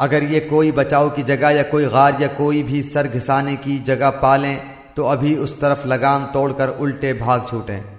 अगर ये कोई बचाव की जगह या कोई गार या कोई भी सर घिसाने की जगह पालें तो अभी उस तरफ़ लगाम तोड़कर उल्टे भाग छूटें।